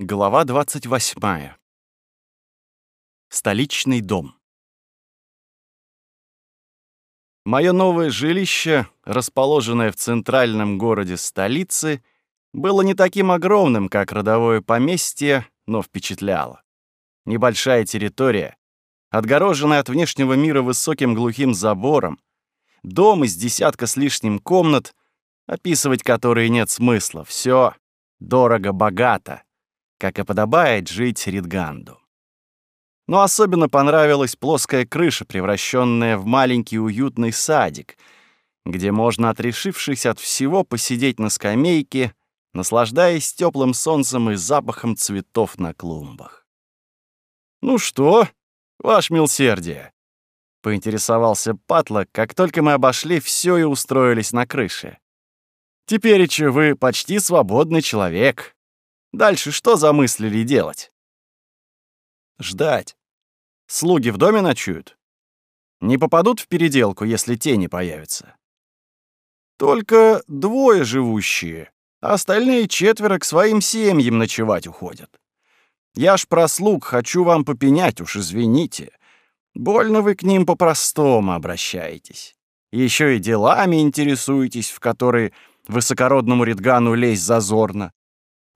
Глава 28. Столичный дом. Моё новое жилище, расположенное в центральном городе столицы, было не таким огромным, как родовое поместье, но впечатляло. Небольшая территория, отгороженная от внешнего мира высоким глухим забором, дом из десятка с лишним комнат, описывать которые нет смысла, всё дорого-богато как и подобает жить Ридганду. Но особенно понравилась плоская крыша, превращенная в маленький уютный садик, где можно, отрешившись от всего, посидеть на скамейке, наслаждаясь теплым солнцем и запахом цветов на клумбах. «Ну что, ваш милсердие?» — поинтересовался Патлок, как только мы обошли все и устроились на крыше. «Теперь, вы почти свободный человек. Дальше что замыслили делать? Ждать. Слуги в доме ночуют? Не попадут в переделку, если тени появятся? Только двое живущие, а остальные четверо к своим семьям ночевать уходят. Я ж про слуг хочу вам попенять, уж извините. Больно вы к ним по-простому обращаетесь. Еще и делами интересуетесь, в которые высокородному Ридгану лезть зазорно.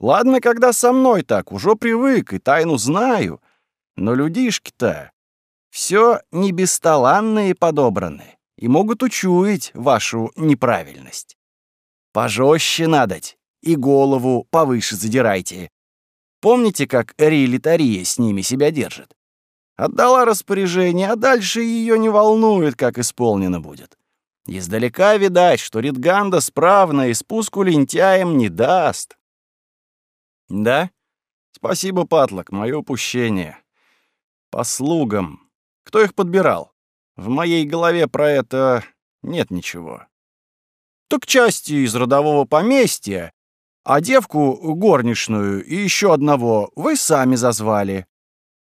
Ладно, когда со мной так, уже привык и тайну знаю. Но людишки-то все не бесталанные подобраны и могут учуять вашу неправильность. Пожестче надоть и голову повыше задирайте. Помните, как Рилитария с ними себя держит? Отдала распоряжение, а дальше ее не волнует, как исполнено будет. Издалека видать, что Ритганда справно и спуску лентяем не даст. Да? Спасибо, Патлок, мое упущение. По слугам. Кто их подбирал? В моей голове про это нет ничего. Так части из родового поместья, а девку горничную и еще одного вы сами зазвали.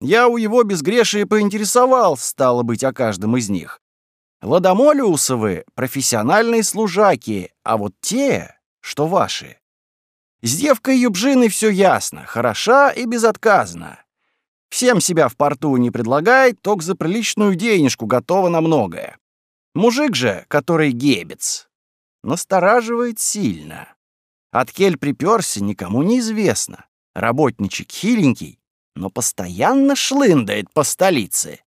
Я у его безгрешия поинтересовал, стало быть, о каждом из них. Ладомолиусовы — профессиональные служаки, а вот те, что ваши, с девкой Юбжиной все ясно, хороша и безотказна. Всем себя в порту не предлагает, только за приличную денежку готова на многое. Мужик же, который гебец, настораживает сильно. От кель приперся, никому не известно. Работничек хиленький, но постоянно шлындает по столице.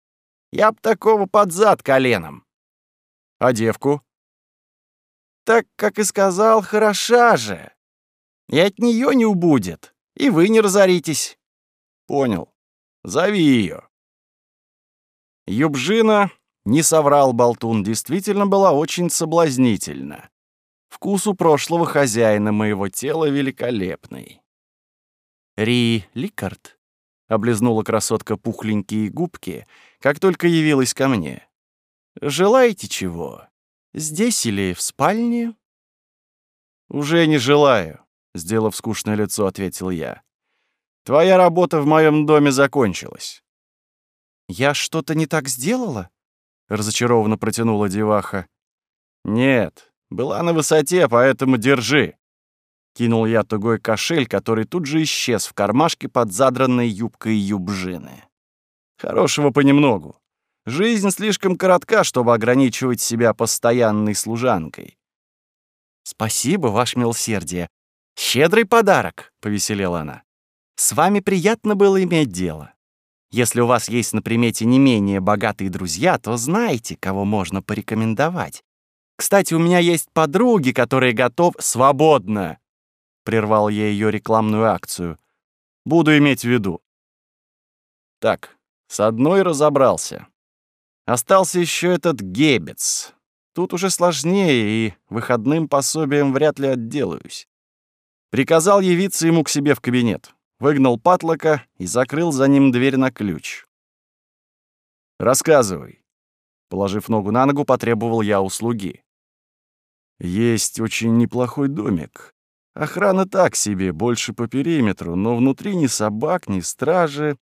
Я б такого под зад коленом. А девку? Так, как и сказал, хороша же. И от нее не убудет, и вы не разоритесь. Понял. Зови ее. Юбжина, не соврал болтун, действительно была очень соблазнительна. Вкус у прошлого хозяина моего тела великолепный. Ри Ликард облизнула красотка пухленькие губки, как только явилась ко мне. «Желаете чего? Здесь или в спальне?» «Уже не желаю. Сделав скучное лицо, ответил я. «Твоя работа в моем доме закончилась». «Я что-то не так сделала?» — разочарованно протянула деваха. «Нет, была на высоте, поэтому держи». Кинул я тугой кошель, который тут же исчез в кармашке под задранной юбкой юбжины. Хорошего понемногу. Жизнь слишком коротка, чтобы ограничивать себя постоянной служанкой. «Спасибо, ваше милосердие. «Щедрый подарок», — повеселела она. «С вами приятно было иметь дело. Если у вас есть на примете не менее богатые друзья, то знаете, кого можно порекомендовать. Кстати, у меня есть подруги, которые готов свободно», — прервал я ее рекламную акцию. «Буду иметь в виду». Так, с одной разобрался. Остался еще этот гебец. Тут уже сложнее, и выходным пособием вряд ли отделаюсь. Приказал явиться ему к себе в кабинет, выгнал Патлока и закрыл за ним дверь на ключ. «Рассказывай». Положив ногу на ногу, потребовал я услуги. «Есть очень неплохой домик. Охрана так себе, больше по периметру, но внутри ни собак, ни стражи.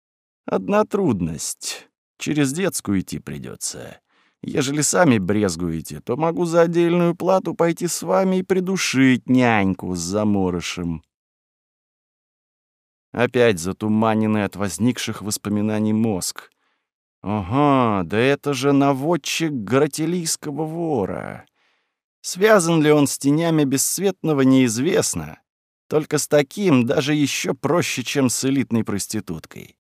Одна трудность. Через детскую идти придется. Ежели сами брезгуете, то могу за отдельную плату пойти с вами и придушить няньку с заморышем. Опять затуманенный от возникших воспоминаний мозг. Ага, да это же наводчик гратилийского вора. Связан ли он с тенями бесцветного, неизвестно. Только с таким даже еще проще, чем с элитной проституткой.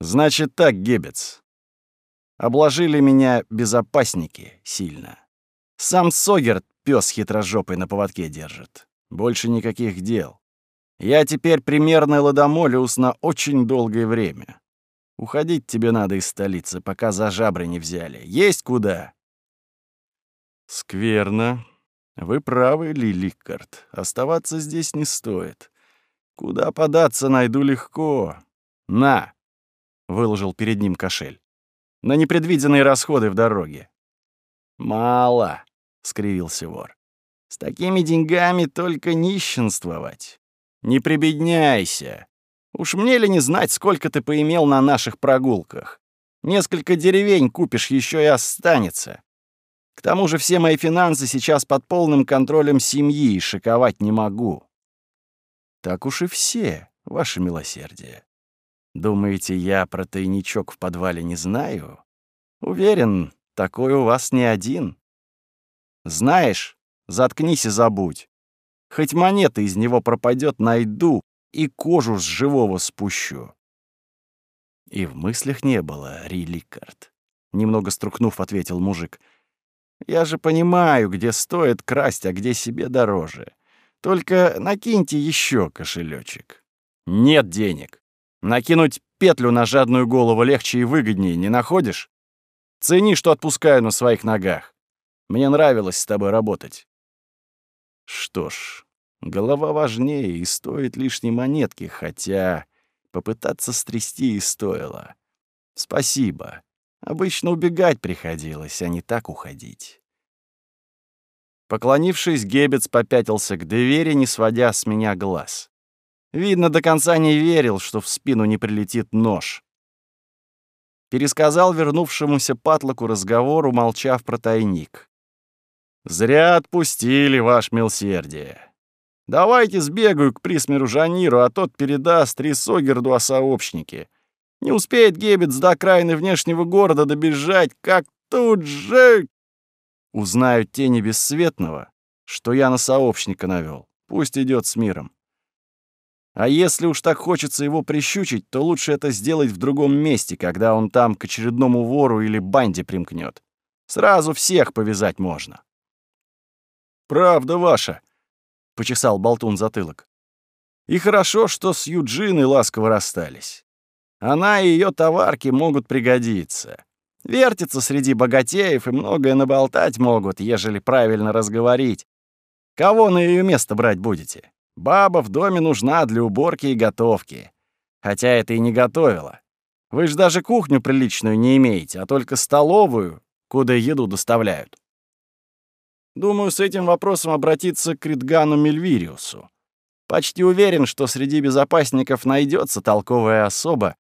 Значит так, Гебец. Обложили меня безопасники сильно. Сам Согерт пес хитрожопый на поводке держит. Больше никаких дел. Я теперь примерный ладомолиус на очень долгое время. Уходить тебе надо из столицы, пока за жабры не взяли. Есть куда?» «Скверно. Вы правы, Лиликард. Оставаться здесь не стоит. Куда податься найду легко. На!» — выложил перед ним кошель. «На непредвиденные расходы в дороге». «Мало», — скривился вор. «С такими деньгами только нищенствовать. Не прибедняйся. Уж мне ли не знать, сколько ты поимел на наших прогулках? Несколько деревень купишь, еще и останется. К тому же все мои финансы сейчас под полным контролем семьи, и шиковать не могу. Так уж и все, ваше милосердие. Думаете, я про тайничок в подвале не знаю? Уверен, такой у вас не один. Знаешь, заткнись и забудь. Хоть монета из него пропадет, найду и кожу с живого спущу. И в мыслях не было, Риликард. Немного струхнув, ответил мужик. Я же понимаю, где стоит красть, а где себе дороже. Только накиньте еще кошелечек. Нет денег. Накинуть петлю на жадную голову легче и выгоднее, не находишь? Цени, что отпускаю на своих ногах. Мне нравилось с тобой работать. Что ж, Голова важнее и стоит лишней монетки, хотя попытаться стрясти и стоило. Спасибо. Обычно убегать приходилось, а не так уходить. Поклонившись, Гебец попятился к двери, не сводя с меня глаз. Видно, до конца не верил, что в спину не прилетит нож. Пересказал вернувшемуся Патлоку разговор, умолчав про тайник. «Зря отпустили, ваш милсердие. Давайте сбегаю к присмеру Жаниру, а тот передаст Рисогерду о сообщнике. Не успеет Гебец до окраины внешнего города добежать, как тут же... Узнают тени бесцветного, что я на сообщника навел. Пусть идет с миром. А если уж так хочется его прищучить, то лучше это сделать в другом месте, когда он там к очередному вору или банде примкнет. Сразу всех повязать можно. «Правда ваша», — почесал Болтун затылок. «И хорошо, что с Юджиной ласково расстались. Она и ее товарки могут пригодиться. Вертятся среди богатеев и многое наболтать могут, ежели правильно разговорить. Кого на ее место брать будете? Баба в доме нужна для уборки и готовки. Хотя это и не готовила. Вы же даже кухню приличную не имеете, а только столовую, куда еду доставляют. Думаю, с этим вопросом обратиться к Ридгану Мельвириусу. Почти уверен, что среди безопасников найдется толковая особа,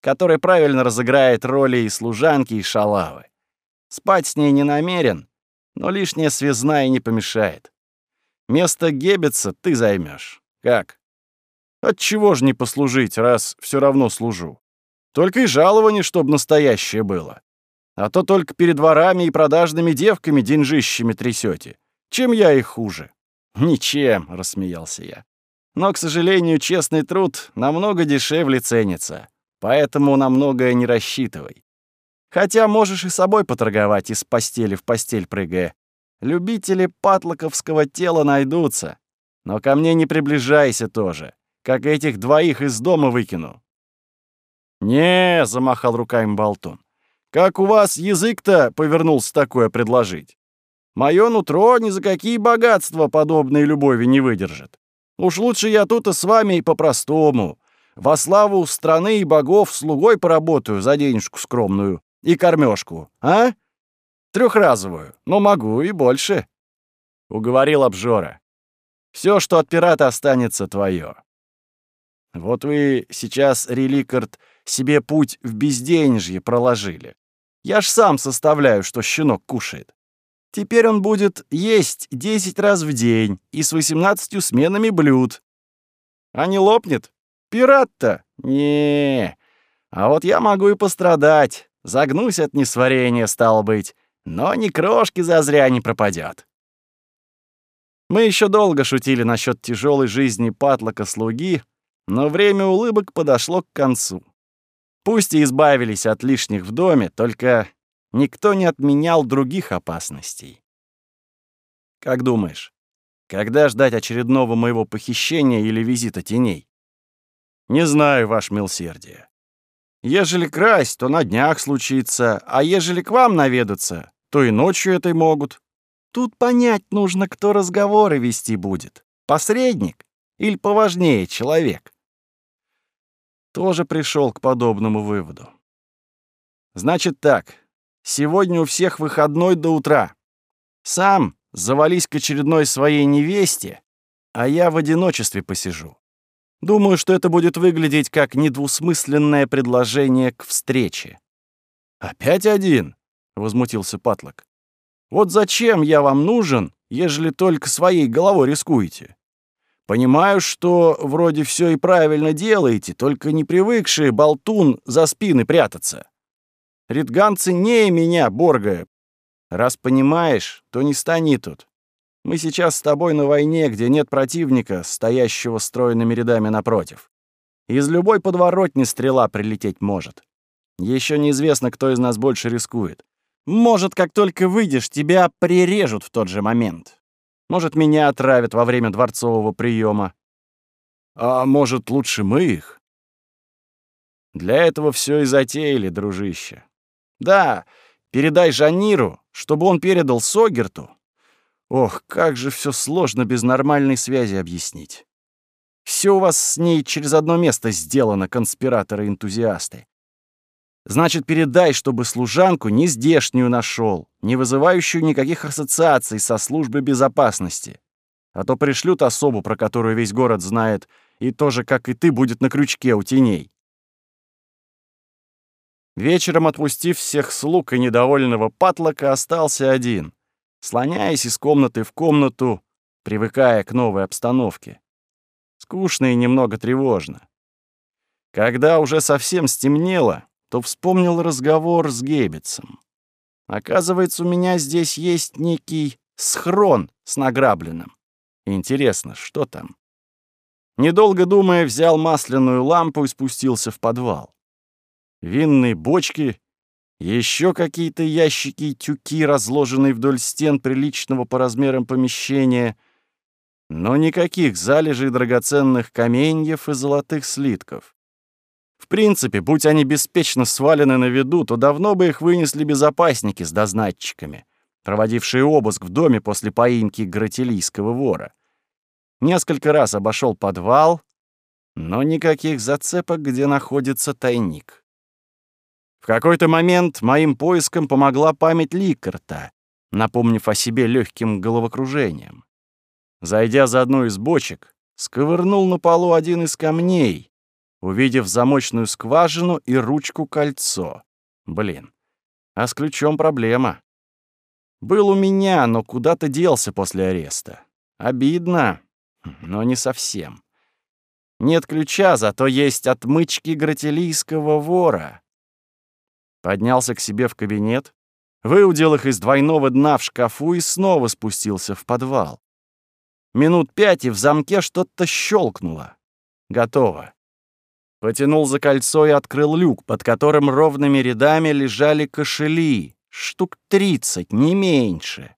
которая правильно разыграет роли и служанки, и шалавы. Спать с ней не намерен, но лишняя связная не помешает. Место Геббетса ты займешь. Как? Отчего же не послужить, раз все равно служу? Только и жалование, чтоб настоящее было. А то только перед ворами и продажными девками деньжищами трясете. Чем я их хуже?» «Ничем», — рассмеялся я. «Но, к сожалению, честный труд намного дешевле ценится, поэтому на многое не рассчитывай. Хотя можешь и собой поторговать из постели в постель прыгая. Любители патлоковского тела найдутся. Но ко мне не приближайся тоже, как этих двоих из дома выкину». «Не», — замахал руками Болтун. Как у вас язык-то повернулся такое предложить? Мое нутро ни за какие богатства подобной любови не выдержит. Уж лучше я тут и с вами по-простому. Во славу страны и богов слугой поработаю за денежку скромную и кормежку, а? Трехразовую, но могу и больше. Уговорил обжора. Все, что от пирата останется, твое. Вот вы сейчас, Реликард, себе путь в безденежье проложили. Я ж сам составляю, что щенок кушает. Теперь он будет есть 10 раз в день и с 18 сменами блюд. А не лопнет, Конспират-то? не А вот я могу и пострадать. Загнусь от несварения, стало быть. Но ни крошки зазря не пропадет. Мы еще долго шутили насчет тяжелой жизни патлока-слуги, но время улыбок подошло к концу. Пусть и избавились от лишних в доме, только никто не отменял других опасностей. Как думаешь, когда ждать очередного моего похищения или визита теней? Не знаю, ваш милсердие. Ежели красть, то на днях случится, а ежели к вам наведаться, то и ночью этой могут. Тут понять нужно, кто разговоры вести будет. Посредник или поважнее человек. Тоже пришел к подобному выводу. Значит так, сегодня у всех выходной до утра. Сам завались к очередной своей невесте, а я в одиночестве посижу. Думаю, что это будет выглядеть как недвусмысленное предложение к встрече. «Опять один?» — возмутился Патлок. «Вот зачем я вам нужен, ежели только своей головой рискуете? Понимаю, что вроде все и правильно делаете, только не привыкшие болтун за спины прятаться. Ритган ценнее меня, Борга, Раз понимаешь, то не стани тут. Мы сейчас с тобой на войне, где нет противника, стоящего стройными рядами напротив. Из любой подворотни стрела прилететь может. Еще неизвестно, кто из нас больше рискует. Может, как только выйдешь, тебя прирежут в тот же момент. Может, меня отравят во время дворцового приема. А может, лучше мы их? Для этого все и затеяли, дружище. Да, Передай Жаниру, чтобы он передал Согерту. Ох, как же все сложно без нормальной связи объяснить. Все у вас с ней через одно место сделано, конспираторы-энтузиасты. Значит, передай, чтобы служанку не здешнюю нашел, не вызывающую никаких ассоциаций со службой безопасности. А то пришлют особу, про которую весь город знает, и тоже, как и ты, будет на крючке у теней. Вечером, отпустив всех слуг и недовольного патлока, остался один, слоняясь из комнаты в комнату, привыкая к новой обстановке. Скучно и немного тревожно. Когда уже совсем стемнело, то вспомнил разговор с Гейбетсом. Оказывается, у меня здесь есть некий схрон с награбленным. Интересно, что там? Недолго думая, взял масляную лампу и спустился в подвал винные бочки, еще какие-то ящики и тюки, разложенные вдоль стен приличного по размерам помещения, но никаких залежей драгоценных каменьев и золотых слитков. В принципе, будь они беспечно свалены на виду, то давно бы их вынесли безопасники с дознатчиками, проводившие обыск в доме после поимки гратилийского вора. Несколько раз обошел подвал, но никаких зацепок, где находится тайник. В какой-то момент моим поискам помогла память Ликарта, напомнив о себе легким головокружением. Зайдя за одну из бочек, сковырнул на полу один из камней, увидев замочную скважину и ручку-кольцо. Блин, а с ключом проблема. Был у меня, но куда-то делся после ареста. Обидно, но не совсем. Нет ключа, зато есть отмычки гратилийского вора. Поднялся к себе в кабинет, выудил их из двойного дна в шкафу и снова спустился в подвал. Минут пять, и в замке что-то щелкнуло. Готово. Потянул за кольцо и открыл люк, под которым ровными рядами лежали кошели, штук тридцать, не меньше.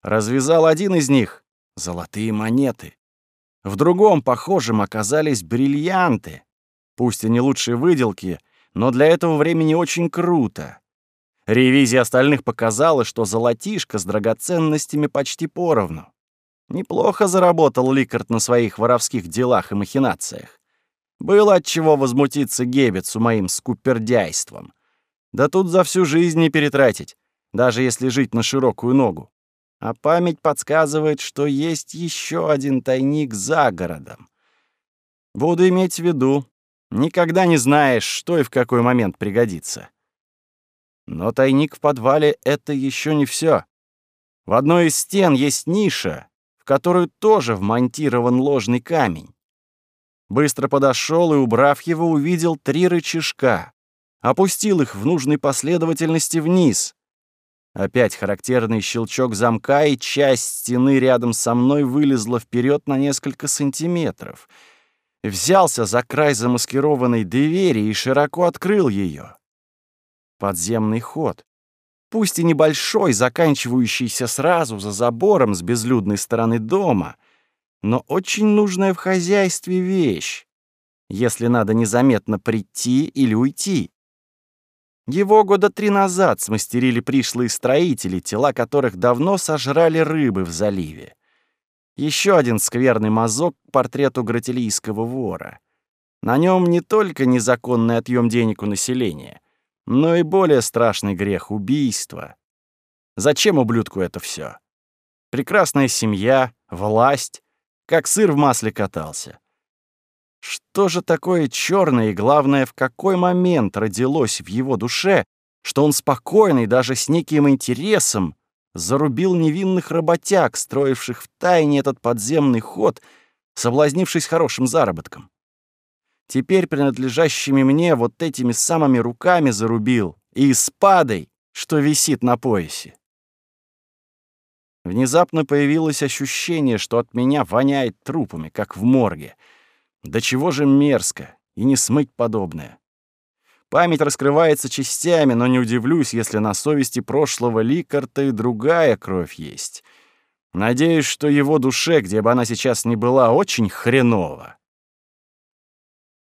Развязал один из них — золотые монеты. В другом, похожем, оказались бриллианты. Пусть и не лучшие выделки, но для этого времени очень круто. Ревизия остальных показала, что золотишко с драгоценностями почти поровну. Неплохо заработал Ликард на своих воровских делах и махинациях. Было от чего возмутиться Геббетсу моим скупердяйством. Да тут за всю жизнь не перетратить, даже если жить на широкую ногу. А память подсказывает, что есть еще один тайник за городом. Буду иметь в виду, Никогда не знаешь, что и в какой момент пригодится. Но тайник в подвале — это еще не все. В одной из стен есть ниша, в которую тоже вмонтирован ложный камень. Быстро подошел и, убрав его, увидел три рычажка. Опустил их в нужной последовательности вниз. Опять характерный щелчок замка, и часть стены рядом со мной вылезла вперед на несколько сантиметров. Взялся за край замаскированной двери и широко открыл ее. Подземный ход. Пусть и небольшой, заканчивающийся сразу за забором с безлюдной стороны дома, но очень нужная в хозяйстве вещь, если надо незаметно прийти или уйти. Его года три назад смастерили пришлые строители, тела которых давно сожрали рыбы в заливе. Еще один скверный мазок к портрету гратилийского вора. На нем не только незаконный отъем денег у населения, но и более страшный грех — убийство. Зачем ублюдку это все? Прекрасная семья, власть, как сыр в масле катался. Что же такое черное и, главное, в какой момент родилось в его душе, что он спокойный, даже с неким интересом, зарубил невинных работяг, строивших в тайне этот подземный ход, соблазнившись хорошим заработком? Теперь принадлежащими мне вот этими самыми руками зарубил и спадой, что висит на поясе. Внезапно появилось ощущение, что от меня воняет трупами, как в морге — до чего же мерзко, и не смыть подобное. Память раскрывается частями, но не удивлюсь, если на совести прошлого Ликарта и другая кровь есть. Надеюсь, что его душе, где бы она сейчас ни была, очень хреново.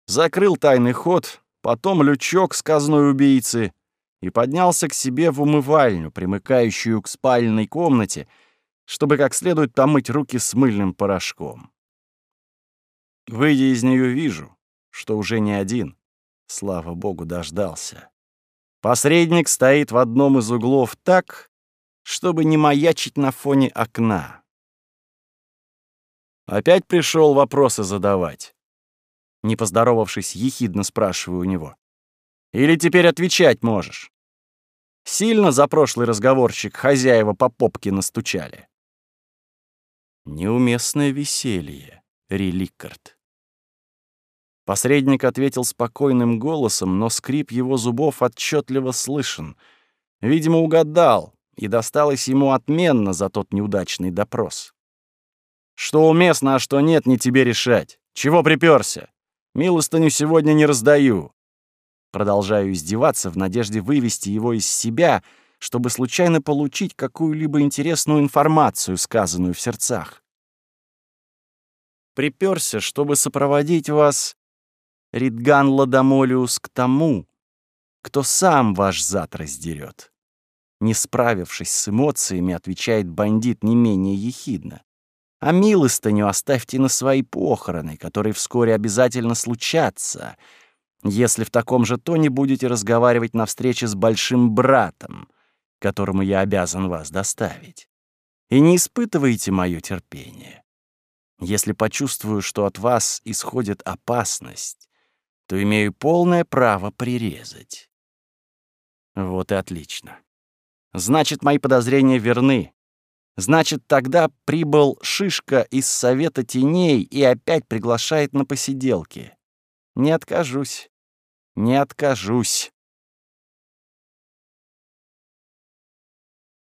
Закрыл тайный ход, потом лючок с казной убийцы и поднялся к себе в умывальню, примыкающую к спальной комнате, чтобы как следует помыть руки с мыльным порошком. Выйдя из нее, вижу, что уже не один. Слава богу, дождался. Посредник стоит в одном из углов так, чтобы не маячить на фоне окна. Опять пришел вопросы задавать. Не поздоровавшись, ехидно спрашиваю у него. Или теперь отвечать можешь? Сильно за прошлый разговорчик хозяева по попке настучали. Неуместное веселье, Реликард. Посредник ответил спокойным голосом, но скрип его зубов отчетливо слышен. Видимо, угадал, и досталось ему отменно за тот неудачный допрос. «Что уместно, а что нет, не тебе решать. Чего приперся? Милостыню сегодня не раздаю». Продолжаю издеваться в надежде вывести его из себя, чтобы случайно получить какую-либо интересную информацию, сказанную в сердцах. Приперся, чтобы сопроводить вас Ридган Ладомолиус к тому, кто сам ваш зад раздерет. Не справившись с эмоциями, отвечает бандит не менее ехидно. А милостыню оставьте на свои похороны, которые вскоре обязательно случатся, если в таком же тоне будете разговаривать на встрече с большим братом, которому я обязан вас доставить. И не испытывайте мое терпение. Если почувствую, что от вас исходит опасность, то имею полное право прирезать. Вот и отлично. Значит, мои подозрения верны. Значит, тогда прибыл Шишка из Совета Теней и опять приглашает на посиделки. Не откажусь. Не откажусь.